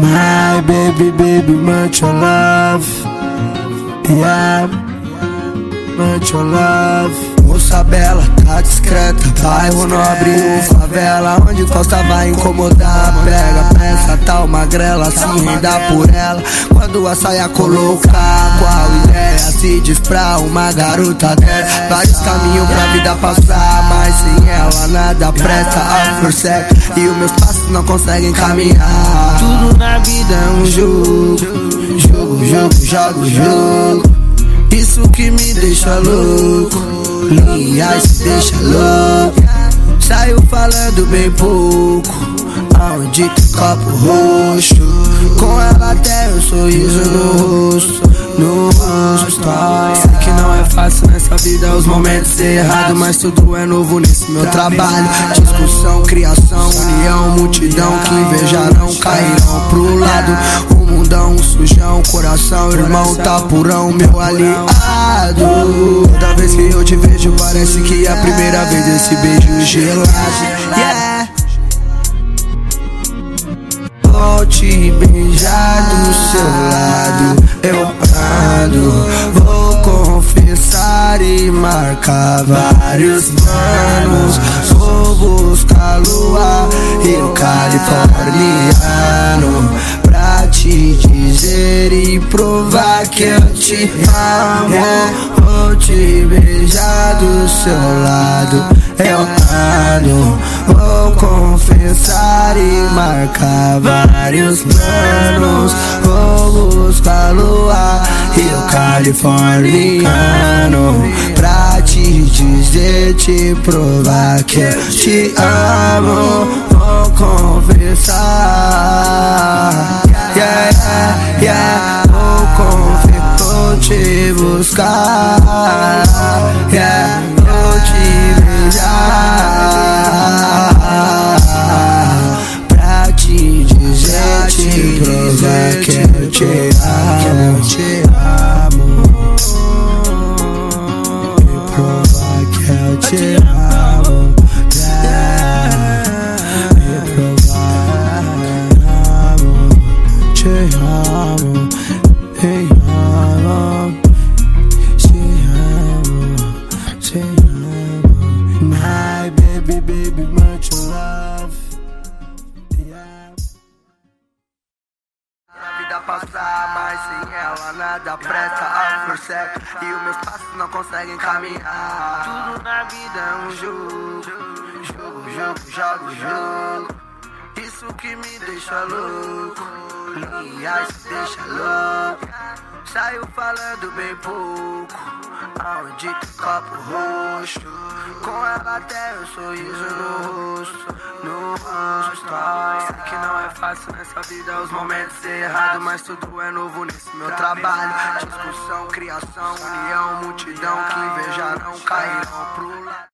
My baby, baby, much your love. Yeah, much your love. Moça bela, tá discreta. Bairro nobre ou favela. Onde Costa vai incomodar. Pega, peça, tal magrela. Se renda por ela. Quando a saia colocar. Qual ideia se diz pra uma garota dessa? Vários caminhos pra vida passar. Mas sem ela nada presta. A flor e os meus passos não conseguem caminhar. Tudo na vida é um jogo. Jogo, jogo, jogo, jogo. Isso que me deixa louco. Linha se deixa louco. Saiu falando bem pouco. Aonde tem copo roxo. Com ela até um sorriso no rosto. No rosto. Vida os momentos ser errado. Mas tudo é novo nesse meu trabalho. Discussão, criação, união, multidão que invejarão, cairão pro lado. O mundão sujão, coração, irmão, tá purão, meu aliado. Toda vez que eu te vejo, parece que é a primeira vez desse beijo gelado. Yeah. Vou te beijar do seu lado, eu ando. E marcar vários planos. Vou buscar lua e o californiano pra te dizer e provar que eu te amo. Vou te beijar do seu lado, eu ando. Vou confessar e marcar vários planos. Vou californiano pra te dizer, te provar que eu te amo. Vou confessar, yeah, yeah, yeah. Vou confessar, vou te buscar, My baby, baby, much love. A vida passar, mas sem ela nada presta. A seca e os meus passos não conseguem caminhar. Tudo na vida é um jogo, jogo, jogo, jogo, jogo. Isso que me deixa louco, linha se deixa louco. Saiu falando bem pouco, aonde copo roxo. Com ela até um sorriso no rosto, no rosto. Sei que não é fácil nessa vida os momentos ser errado, mas tudo é novo nesse meu trabalho. Discussão, criação, união, multidão que invejarão, cairão pro lado.